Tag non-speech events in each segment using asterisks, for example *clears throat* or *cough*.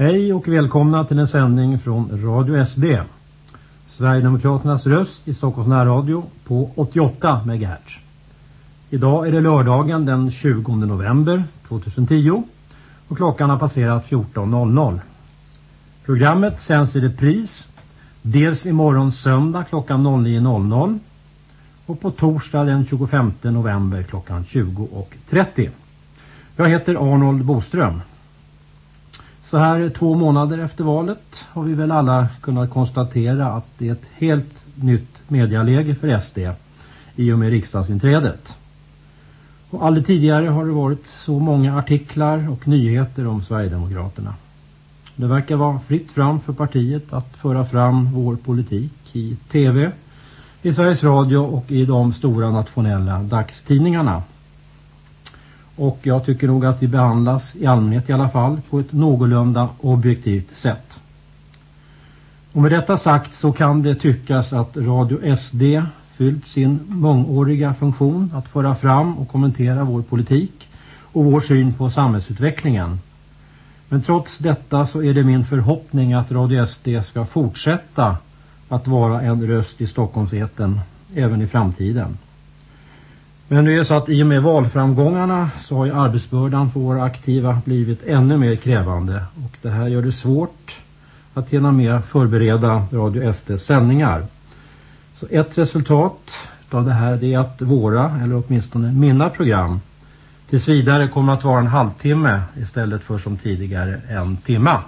Hej och välkomna till en sändning från Radio SD. Sverigedemokraternas röst i Stockholms närradio på 88 MHz. Idag är det lördagen den 20 november 2010 och klockan har passerat 14.00. Programmet sänds i repris dels imorgon söndag klockan 09.00 och på torsdag den 25 november klockan 20.30. Jag heter Arnold Boström. Så här två månader efter valet har vi väl alla kunnat konstatera att det är ett helt nytt medialäge för SD i och med riksdagsinträdet. Och aldrig tidigare har det varit så många artiklar och nyheter om Sverigedemokraterna. Det verkar vara fritt fram för partiet att föra fram vår politik i tv, i Sveriges Radio och i de stora nationella dagstidningarna. Och jag tycker nog att vi behandlas i allmänhet i alla fall på ett någorlunda objektivt sätt. Och med detta sagt så kan det tyckas att Radio SD fyllt sin mångåriga funktion att föra fram och kommentera vår politik och vår syn på samhällsutvecklingen. Men trots detta så är det min förhoppning att Radio SD ska fortsätta att vara en röst i Stockholmseten även i framtiden. Men nu är det så att i och med valframgångarna så har ju arbetsbördan för våra aktiva blivit ännu mer krävande och det här gör det svårt att hinna med förbereda Radio SDs sändningar. Så ett resultat av det här är att våra, eller åtminstone mina program tills vidare kommer att vara en halvtimme istället för som tidigare en timma.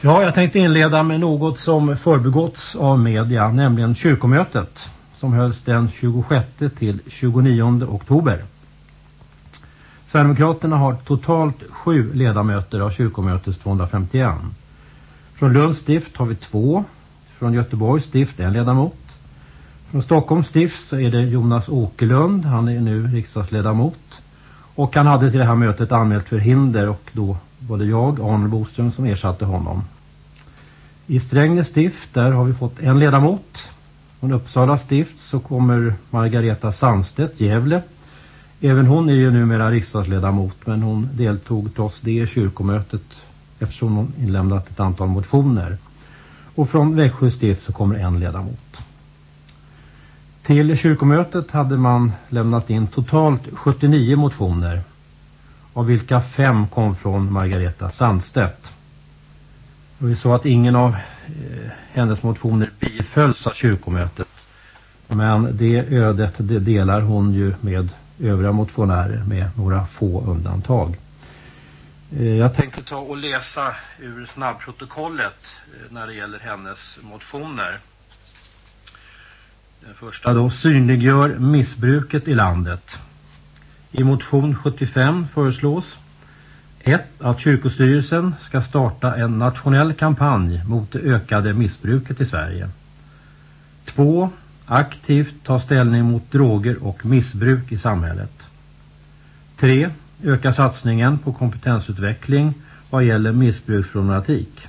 Ja, jag tänkte inleda med något som förbegåtts av media, nämligen kyrkomötet som hölls den 26 till 29 oktober. Sverigedemokraterna har totalt sju ledamöter av kyrkomötets 251. Från Lunds stift har vi två. Från Göteborgs stift en ledamot. Från Stockholms stift så är det Jonas Åkerlund. Han är nu riksdagsledamot. Och han hade till det här mötet anmält förhinder och då var det jag, Arne Boström, som ersatte honom. I Strängnäs stift där har vi fått en ledamot. Från Uppsala stift så kommer Margareta Sandstedt, Gävle. Även hon är ju numera riksdagsledamot men hon deltog trots det i kyrkomötet eftersom hon inlämnat ett antal motioner. Och från Växjö stift så kommer en ledamot. Till kyrkomötet hade man lämnat in totalt 79 motioner av vilka fem kom från Margareta Sandstedt. Det var ju så att ingen av Eh, hennes motioner bifölls av kyrkomötet. Men det ödet det delar hon ju med övriga motionärer med några få undantag. Eh, jag tänkte ta och läsa ur snabbprotokollet eh, när det gäller hennes motioner. Den första då synliggör missbruket i landet. I motion 75 föreslås 1. Att kyrkostyrelsen ska starta en nationell kampanj mot det ökade missbruket i Sverige. 2. Aktivt ta ställning mot droger och missbruk i samhället. 3. Öka satsningen på kompetensutveckling vad gäller missbruksproblematik.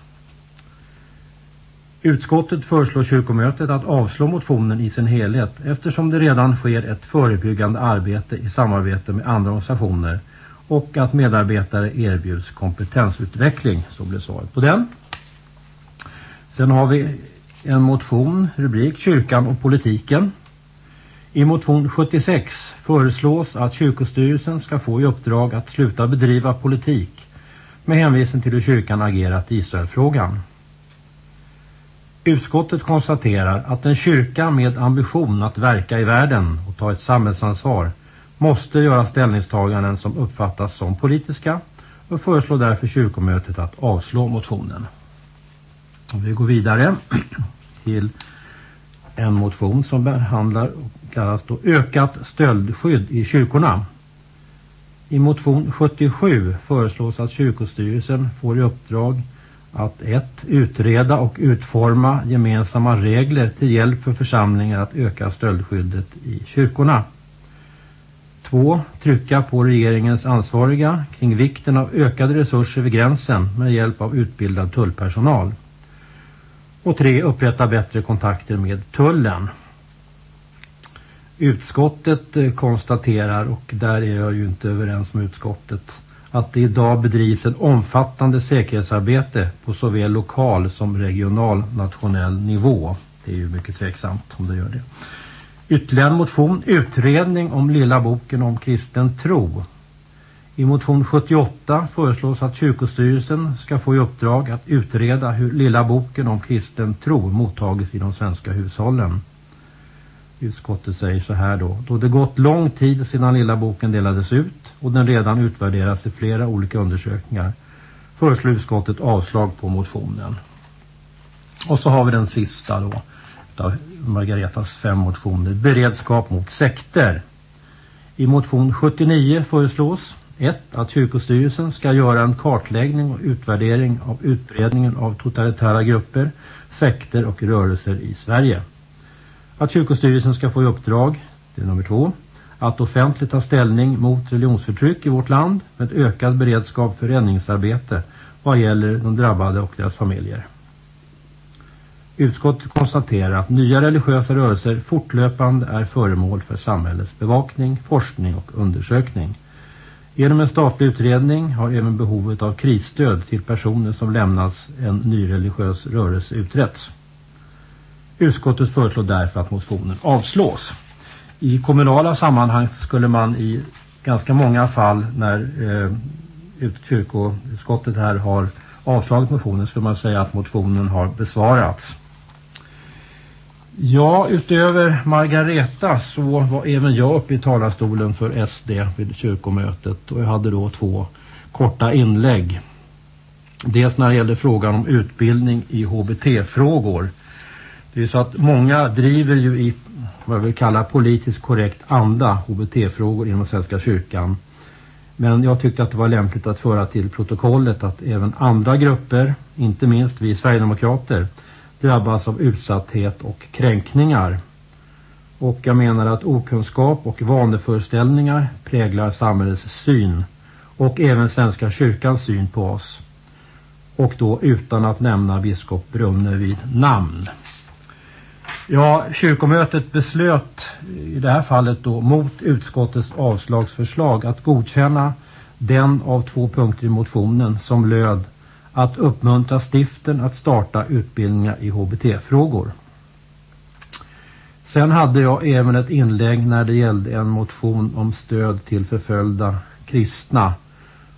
Utskottet föreslår kyrkomötet att avslå motionen i sin helhet eftersom det redan sker ett förebyggande arbete i samarbete med andra organisationer och att medarbetare erbjuds kompetensutveckling. Så blev svaret på den. Sen har vi en motion, rubrik Kyrkan och politiken. I motion 76 föreslås att kyrkostyrelsen ska få i uppdrag att sluta bedriva politik med hänvisning till hur kyrkan agerat i Israelfrågan. Utskottet konstaterar att en kyrka med ambition att verka i världen och ta ett samhällsansvar måste göra ställningstaganden som uppfattas som politiska och föreslår därför kyrkomötet att avslå motionen. Och vi går vidare *clears throat* till en motion som behandlar och kallas då ökat stöldskydd i kyrkorna. I motion 77 föreslås att kyrkostyrelsen får i uppdrag att ett Utreda och utforma gemensamma regler till hjälp för församlingar att öka stöldskyddet i kyrkorna. 2. Trycka på regeringens ansvariga kring vikten av ökade resurser vid gränsen med hjälp av utbildad tullpersonal. Och 3. Upprätta bättre kontakter med tullen. Utskottet eh, konstaterar, och där är jag ju inte överens med utskottet, att det idag bedrivs ett omfattande säkerhetsarbete på såväl lokal som regional nationell nivå. Det är ju mycket tveksamt om det gör det. Ytterligare en motion, utredning om lilla boken om kristen tro. I motion 78 föreslås att kyrkostyrelsen ska få i uppdrag att utreda hur lilla boken om kristen tro mottagits i de svenska hushållen. Utskottet säger så här då. Då det gått lång tid sedan lilla boken delades ut och den redan utvärderas i flera olika undersökningar föreslår utskottet avslag på motionen. Och så har vi den sista då av Margaretas fem motioner. Beredskap mot sekter. I motion 79 föreslås 1. Att kyrkostyrelsen ska göra en kartläggning och utvärdering av utbredningen av totalitära grupper, sekter och rörelser i Sverige. Att kyrkostyrelsen ska få i uppdrag, det är nummer två, att offentligt ta ställning mot religionsförtryck i vårt land med ökad beredskap för räddningsarbete vad gäller de drabbade och deras familjer. Utskottet konstaterar att nya religiösa rörelser fortlöpande är föremål för samhällets bevakning, forskning och undersökning. Genom en statlig utredning har även behovet av krisstöd till personer som lämnas en ny religiös rörelse utretts. Utskottet föreslår därför att motionen avslås. I kommunala sammanhang skulle man i ganska många fall när eh, kyrkoutskottet här har avslagit motionen skulle man säga att motionen har besvarats. Ja, utöver Margareta så var även jag uppe i talarstolen för SD vid kyrkomötet och jag hade då två korta inlägg. Dels när det gällde frågan om utbildning i HBT-frågor. Det är så att många driver ju i vad jag vill kalla politiskt korrekt anda HBT-frågor inom Svenska kyrkan. Men jag tyckte att det var lämpligt att föra till protokollet att även andra grupper, inte minst vi Sverigedemokrater, drabbas av utsatthet och kränkningar. Och jag menar att okunskap och vaneföreställningar präglar samhällets syn och även Svenska kyrkans syn på oss. Och då utan att nämna biskop Brunne vid namn. Ja, kyrkomötet beslöt i det här fallet då mot utskottets avslagsförslag att godkänna den av två punkter i motionen som löd att uppmuntra stiften att starta utbildningar i HBT-frågor. Sen hade jag även ett inlägg när det gällde en motion om stöd till förföljda kristna.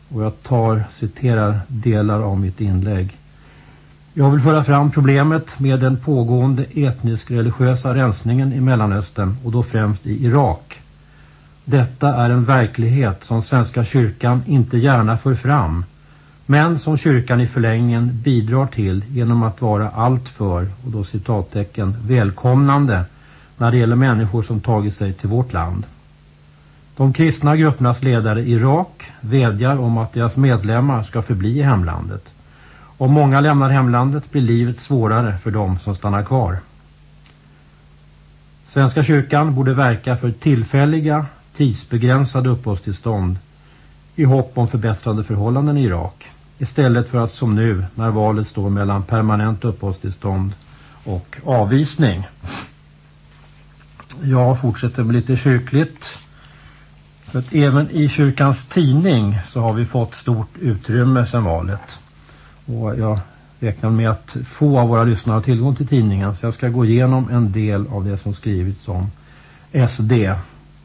Och jag tar, citerar delar av mitt inlägg. Jag vill föra fram problemet med den pågående etnisk-religiösa rensningen i Mellanöstern och då främst i Irak. Detta är en verklighet som Svenska kyrkan inte gärna för fram men som kyrkan i förlängningen bidrar till genom att vara alltför, och då citattecken, välkomnande när det gäller människor som tagit sig till vårt land. De kristna gruppernas ledare i Irak vädjar om att deras medlemmar ska förbli i hemlandet. Om många lämnar hemlandet blir livet svårare för dem som stannar kvar. Svenska kyrkan borde verka för tillfälliga, tidsbegränsade uppehållstillstånd i hopp om förbättrade förhållanden i Irak. Istället för att som nu när valet står mellan permanent uppehållstillstånd och avvisning. Jag fortsätter med lite kyrkligt. För att även i kyrkans tidning så har vi fått stort utrymme sedan valet. Och jag räknar med att få av våra lyssnare har tillgång till tidningen. Så jag ska gå igenom en del av det som skrivits om SD.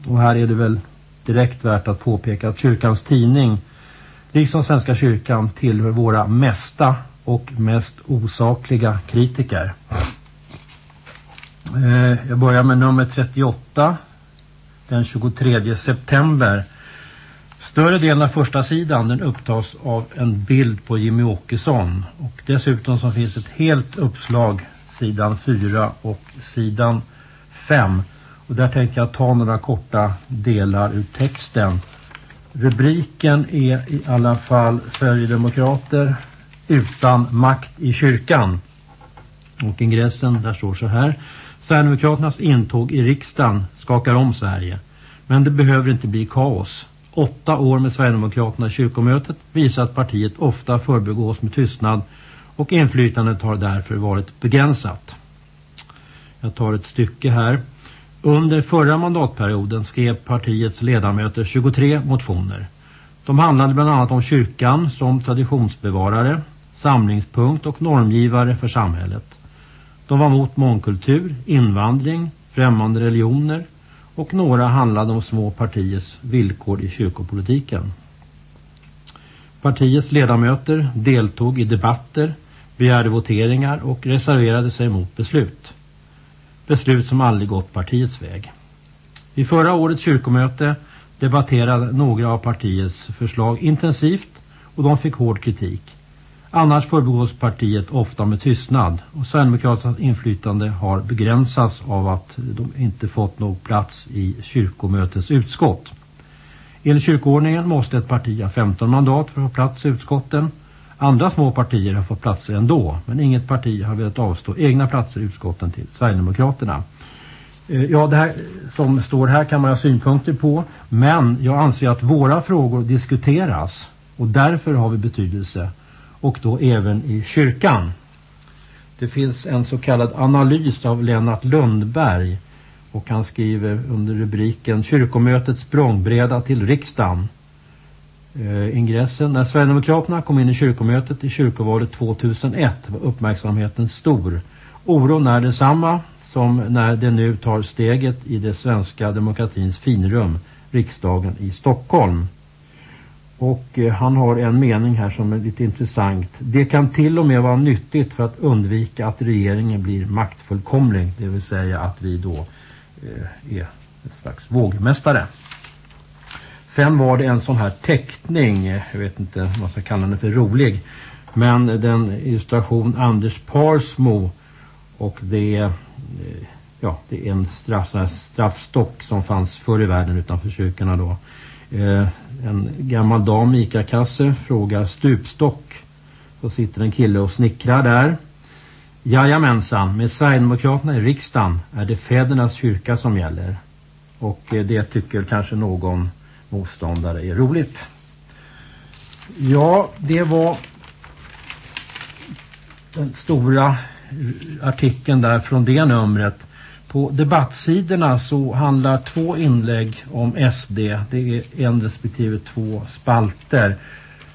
Och här är det väl direkt värt att påpeka att kyrkans tidning liksom Svenska kyrkan tillhör våra mesta och mest osakliga kritiker. Eh, jag börjar med nummer 38 den 23 september. Större delen av första sidan den upptas av en bild på Jimmy Åkesson och dessutom så finns ett helt uppslag sidan 4 och sidan 5 och där tänker jag ta några korta delar ur texten. Rubriken är i alla fall Sverigedemokrater utan makt i kyrkan. Och ingressen där står så här. Sverigedemokraternas intåg i riksdagen skakar om Sverige. Men det behöver inte bli kaos. Åtta år med Sverigedemokraterna i kyrkomötet visar att partiet ofta förbegås med tystnad och inflytandet har därför varit begränsat. Jag tar ett stycke här. Under förra mandatperioden skrev partiets ledamöter 23 motioner. De handlade bland annat om kyrkan som traditionsbevarare, samlingspunkt och normgivare för samhället. De var mot mångkultur, invandring, främmande religioner och några handlade om små partiers villkor i kyrkopolitiken. Partiets ledamöter deltog i debatter, begärde voteringar och reserverade sig mot beslut. Beslut som aldrig gått partiets väg. Vid förra årets kyrkomöte debatterade några av partiets förslag intensivt och de fick hård kritik. Annars förbegås partiet ofta med tystnad och Sverigedemokraternas inflytande har begränsats av att de inte fått någon plats i kyrkomötets utskott. Enligt kyrkoordningen måste ett parti ha 15 mandat för att få plats i utskotten. Andra små partier har fått platser ändå men inget parti har velat avstå egna platser i utskotten till Sverigedemokraterna. Eh, ja, det här som står här kan man ha synpunkter på men jag anser att våra frågor diskuteras och därför har vi betydelse och då även i kyrkan. Det finns en så kallad analys av Lennart Lundberg och han skriver under rubriken Kyrkomötets språngbräda till riksdagen. Eh, ingressen. När Sverigedemokraterna kom in i kyrkomötet i kyrkovalet 2001 var uppmärksamheten stor. Oron är detsamma som när det nu tar steget i det svenska demokratins finrum, riksdagen i Stockholm. Och eh, han har en mening här som är lite intressant. Det kan till och med vara nyttigt för att undvika att regeringen blir maktfullkomlig. Det vill säga att vi då eh, är en slags vågmästare. Sen var det en sån här teckning, jag vet inte vad man ska kalla den för rolig. Men den illustration Anders Parsmo och det är, ja, det är en straff, straffstock som fanns förr i världen utanför kyrkorna då. Eh, en gammal dam i Ica-kasse frågar stupstock. Så sitter en kille och snickrar där. Jajamensan, med Sverigedemokraterna i riksdagen är det fädernas kyrka som gäller. Och eh, det tycker kanske någon motståndare är roligt. Ja, det var den stora artikeln där från det numret. På debattsidorna så handlar två inlägg om SD. Det är en respektive två spalter.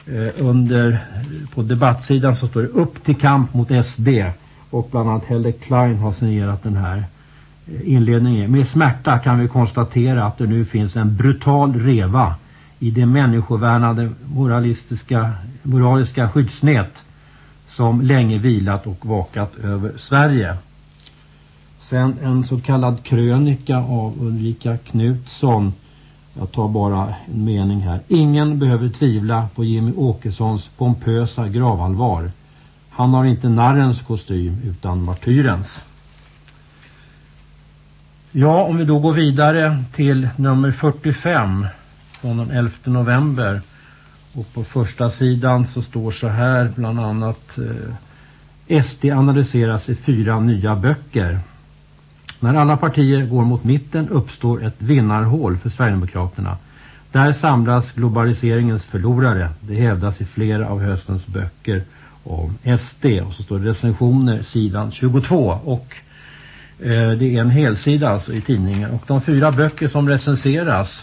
Eh, under, på debattsidan så står det upp till kamp mot SD. Och bland annat Helle Klein har signerat den här inledning inledningen. Med smärta kan vi konstatera att det nu finns en brutal reva i det människovärnade moralistiska, moraliska skyddsnät som länge vilat och vakat över Sverige. Sen en så kallad krönika av Ulrika Knutsson. Jag tar bara en mening här. Ingen behöver tvivla på Jimmy Åkessons pompösa gravallvar. Han har inte narrens kostym utan martyrens. Ja, om vi då går vidare till nummer 45 från den 11 november. Och på första sidan så står så här bland annat eh, SD analyseras i fyra nya böcker. När alla partier går mot mitten uppstår ett vinnarhål för Sverigedemokraterna. Där samlas globaliseringens förlorare. Det hävdas i flera av höstens böcker om SD. Och så står det recensioner sidan 22. Och det är en helsida alltså i tidningen. Och de fyra böcker som recenseras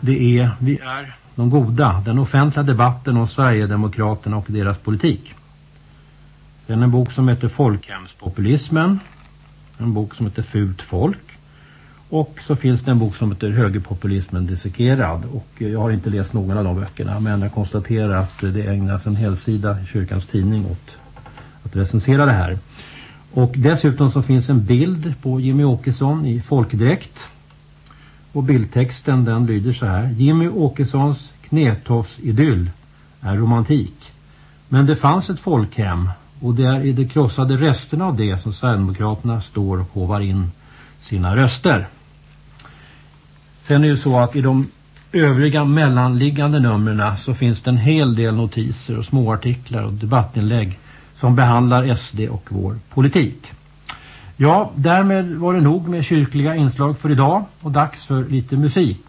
det är Vi är de goda. Den offentliga debatten om Sverigedemokraterna och deras politik. Sen en bok som heter Folkhemspopulismen en bok som heter Fult folk. Och så finns det en bok som heter Högerpopulismen dissekerad. Och jag har inte läst någon av de böckerna men jag konstaterar att det ägnas en hel sida i kyrkans tidning åt att recensera det här. Och dessutom så finns en bild på Jimmy Åkesson i folkdräkt. Och bildtexten den lyder så här. Jimmy Åkessons knätofsidyll är romantik. Men det fanns ett folkhem och det är i de krossade resterna av det som Sverigedemokraterna står och hovar in sina röster. Sen är det så att i de övriga mellanliggande numren så finns det en hel del notiser och småartiklar och debattinlägg som behandlar SD och vår politik. Ja, därmed var det nog med kyrkliga inslag för idag och dags för lite musik.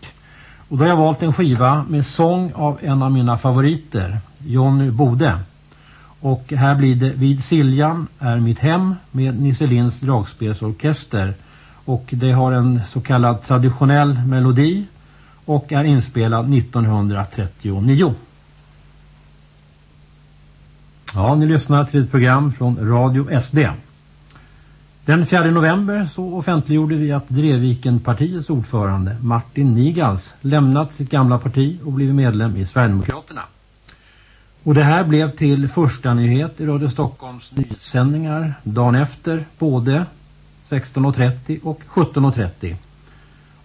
Och då har jag valt en skiva med sång av en av mina favoriter, Jonny Bode. Och här blir det Vid Siljan är mitt hem med Nisse Linds dragspelsorkester. Och det har en så kallad traditionell melodi. och är inspelad 1939. Ja, ni lyssnar till ett program från Radio SD. Den 4 november så offentliggjorde vi att Dreviken-partiets ordförande Martin Nigals lämnat sitt gamla parti och blivit medlem i Sverigedemokraterna. Och det här blev till första nyhet i Radio Stockholms nyhetssändningar dagen efter både 16.30 och 17.30.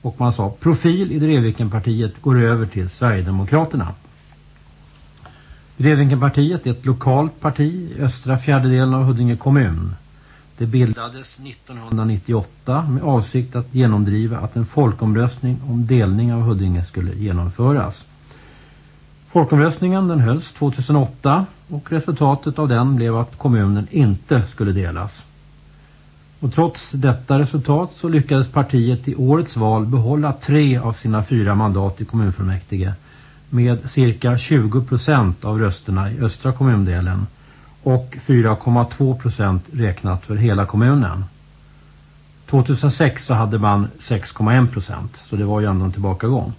Och man sa profil i Drevikenpartiet går över till Sverigedemokraterna. Drevikenpartiet är ett lokalt parti i östra fjärdedelen av Huddinge kommun. Det bildades 1998 med avsikt att genomdriva att en folkomröstning om delning av Huddinge skulle genomföras. Folkomröstningen den hölls 2008 och resultatet av den blev att kommunen inte skulle delas. Och trots detta resultat så lyckades partiet i årets val behålla tre av sina fyra mandat i kommunfullmäktige med cirka 20 procent av rösterna i östra kommundelen och 4,2 procent räknat för hela kommunen. 2006 så hade man 6,1 procent så det var ju ändå en tillbakagång.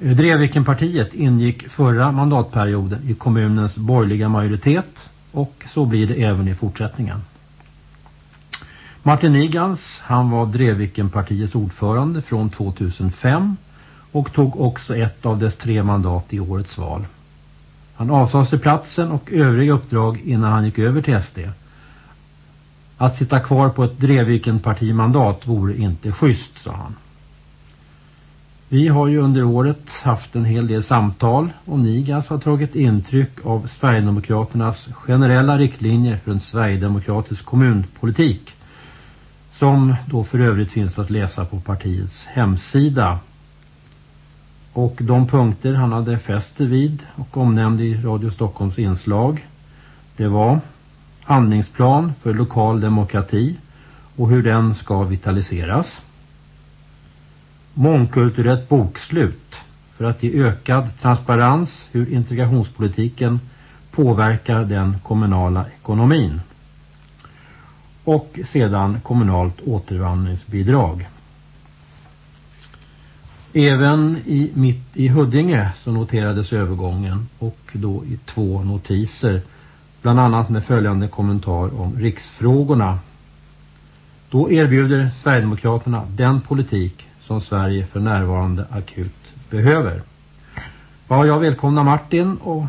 Eh, Drevikenpartiet ingick förra mandatperioden i kommunens borgerliga majoritet och så blir det även i fortsättningen. Martin Nigans, han var Drevikenpartiets ordförande från 2005 och tog också ett av dess tre mandat i årets val. Han avsades till platsen och övriga uppdrag innan han gick över till SD. Att sitta kvar på ett Drevikenpartimandat vore inte schysst, sa han. Vi har ju under året haft en hel del samtal och Nigas har tagit intryck av Sverigedemokraternas generella riktlinjer för en Sverigedemokratisk kommunpolitik som då för övrigt finns att läsa på partiets hemsida. Och de punkter han hade fäst sig vid och omnämnde i Radio Stockholms inslag det var handlingsplan för lokal demokrati och hur den ska vitaliseras mångkulturellt bokslut för att ge ökad transparens hur integrationspolitiken påverkar den kommunala ekonomin. Och sedan kommunalt återvandringsbidrag. Även i mitt i Huddinge så noterades övergången och då i två notiser. Bland annat med följande kommentar om riksfrågorna. Då erbjuder Sverigedemokraterna den politik som Sverige för närvarande akut behöver. Ja, jag välkomnar Martin och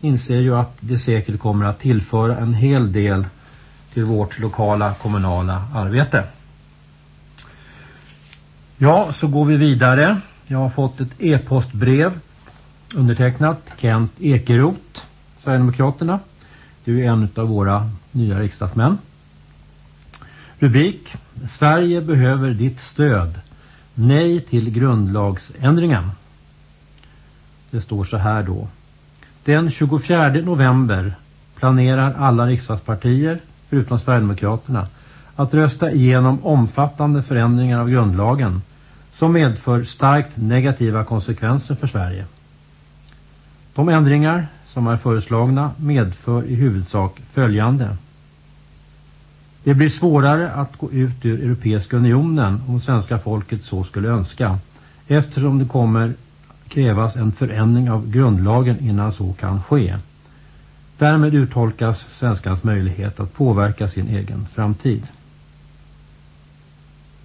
inser ju att det säkert kommer att tillföra en hel del till vårt lokala kommunala arbete. Ja, så går vi vidare. Jag har fått ett e-postbrev undertecknat Kent Ekerot, Sverigedemokraterna. Du är en av våra nya riksdagsmän. Rubrik Sverige behöver ditt stöd nej till grundlagsändringen. Det står så här då. Den 24 november planerar alla riksdagspartier, förutom Sverigedemokraterna, att rösta igenom omfattande förändringar av grundlagen som medför starkt negativa konsekvenser för Sverige. De ändringar som är föreslagna medför i huvudsak följande. Det blir svårare att gå ut ur Europeiska unionen om svenska folket så skulle önska. Eftersom det kommer krävas en förändring av grundlagen innan så kan ske. Därmed uttolkas svenskans möjlighet att påverka sin egen framtid.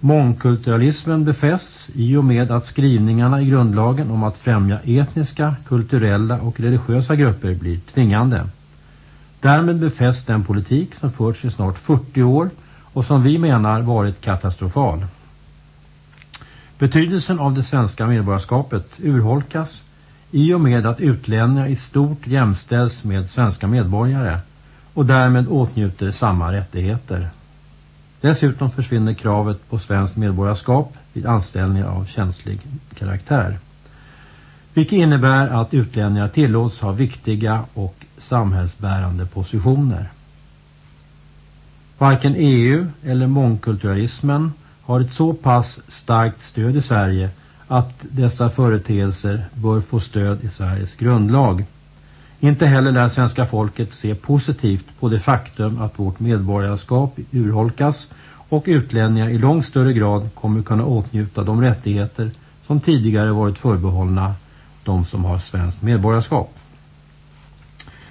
Mångkulturalismen befästs i och med att skrivningarna i grundlagen om att främja etniska, kulturella och religiösa grupper blir tvingande. Därmed befästs den politik som förts i snart 40 år och som vi menar varit katastrofal. Betydelsen av det svenska medborgarskapet urholkas i och med att utlänningar i stort jämställs med svenska medborgare och därmed åtnjuter samma rättigheter. Dessutom försvinner kravet på svenskt medborgarskap vid anställningar av känslig karaktär. Vilket innebär att utlänningar tillåts ha viktiga och samhällsbärande positioner. Varken EU eller mångkulturalismen har ett så pass starkt stöd i Sverige att dessa företeelser bör få stöd i Sveriges grundlag. Inte heller lär svenska folket se positivt på det faktum att vårt medborgarskap urholkas och utlänningar i långt större grad kommer kunna åtnjuta de rättigheter som tidigare varit förbehållna de som har svenskt medborgarskap.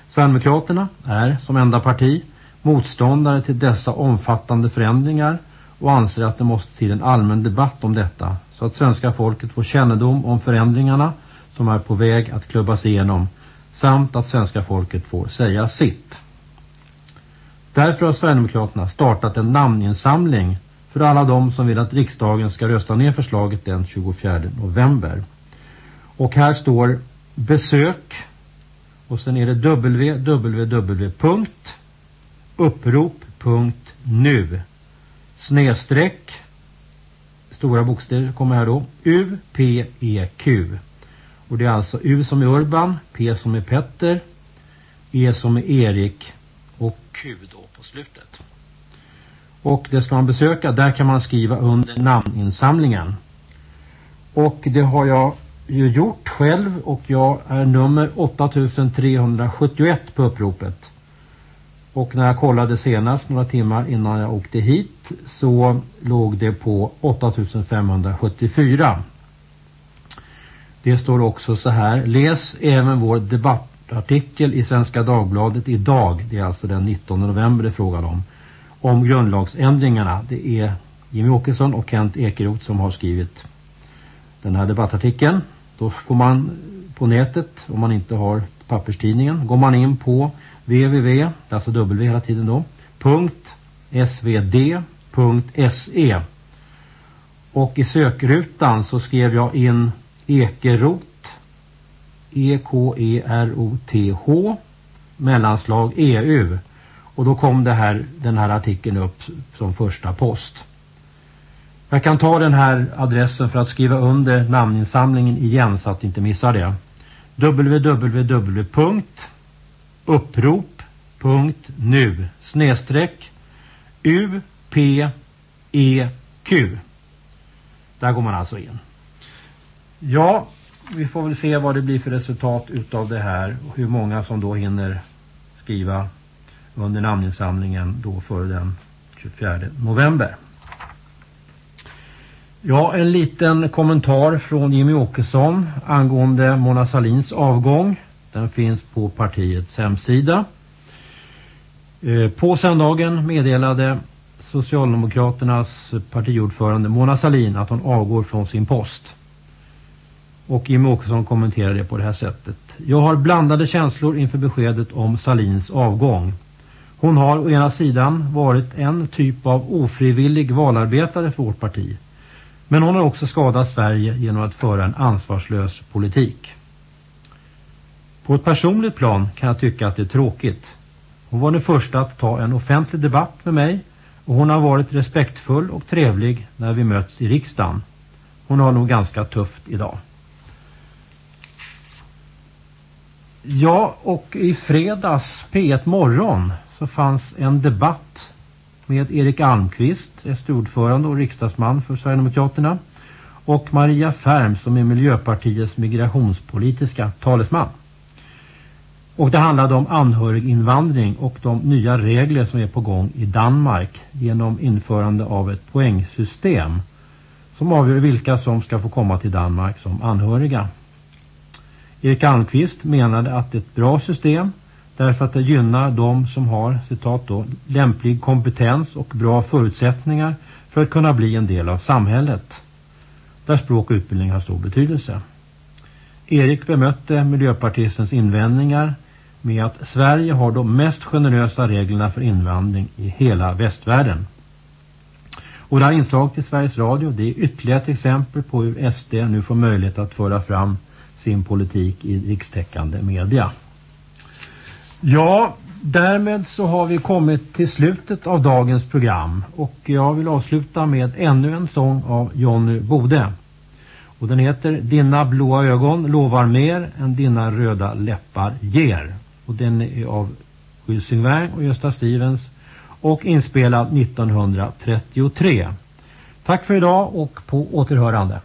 Sverigedemokraterna är som enda parti motståndare till dessa omfattande förändringar och anser att det måste till en allmän debatt om detta så att svenska folket får kännedom om förändringarna som är på väg att klubbas igenom samt att svenska folket får säga sitt. Därför har Sverigedemokraterna startat en namninsamling för alla de som vill att riksdagen ska rösta ner förslaget den 24 november. Och här står besök och sen är det www.upprop.nu snedstreck stora bokstäver kommer här då UPEQ. P E Q och det är alltså U som är Urban, P som är Petter, E som är Erik och Q då på slutet. Och det ska man besöka, där kan man skriva under namninsamlingen. Och det har jag ju gjort själv och jag är nummer 8371 på uppropet. Och när jag kollade senast några timmar innan jag åkte hit så låg det på 8574. Det står också så här. Läs även vår debattartikel i Svenska Dagbladet idag. Det är alltså den 19 november det är frågan om. Om grundlagsändringarna. Det är Jimmy Åkesson och Kent Ekeroth som har skrivit den här debattartikeln. Då får man på nätet, om man inte har papperstidningen, går man in på www, alltså w hela tiden då, .svd.se och i sökrutan så skrev jag in Ekerot E-K-E-R-O-T-H mellanslag EU och då kom det här, den här artikeln upp som första post. Jag kan ta den här adressen för att skriva under namninsamlingen igen så att inte missar det. www.upprop.nu snedstreck U-P-E-Q Där går man alltså in. Ja, vi får väl se vad det blir för resultat utav det här och hur många som då hinner skriva under namninsamlingen då före den 24 november. Ja, en liten kommentar från Jimmy Åkesson angående Mona Salins avgång. Den finns på partiets hemsida. Eh, på söndagen meddelade Socialdemokraternas partiordförande Mona Salin att hon avgår från sin post. Och Jimmy Åkesson kommenterar det på det här sättet. Jag har blandade känslor inför beskedet om Salins avgång. Hon har å ena sidan varit en typ av ofrivillig valarbetare för vårt parti. Men hon har också skadat Sverige genom att föra en ansvarslös politik. På ett personligt plan kan jag tycka att det är tråkigt. Hon var den första att ta en offentlig debatt med mig och hon har varit respektfull och trevlig när vi möts i riksdagen. Hon har nog ganska tufft idag. Ja, och i fredags P1 morgon så fanns en debatt med Erik Almqvist, SD-ordförande och riksdagsman för Sverigedemokraterna och Maria Färm som är Miljöpartiets migrationspolitiska talesman. Och det handlade om anhöriginvandring och de nya regler som är på gång i Danmark genom införande av ett poängsystem som avgör vilka som ska få komma till Danmark som anhöriga. Erik Almqvist menade att det är ett bra system därför att det gynnar de som har citat då, lämplig kompetens och bra förutsättningar för att kunna bli en del av samhället där språk och utbildning har stor betydelse. Erik bemötte miljöpartistens invändningar med att Sverige har de mest generösa reglerna för invandring i hela västvärlden. Och det här inslaget i Sveriges Radio det är ytterligare ett exempel på hur SD nu får möjlighet att föra fram sin politik i rikstäckande media. Ja, därmed så har vi kommit till slutet av dagens program och jag vill avsluta med ännu en sång av Jonny Bode. Och den heter Dina blåa ögon lovar mer än dina röda läppar ger. Och den är av Jules Singvang och Gösta Stevens och inspelad 1933. Tack för idag och på återhörande.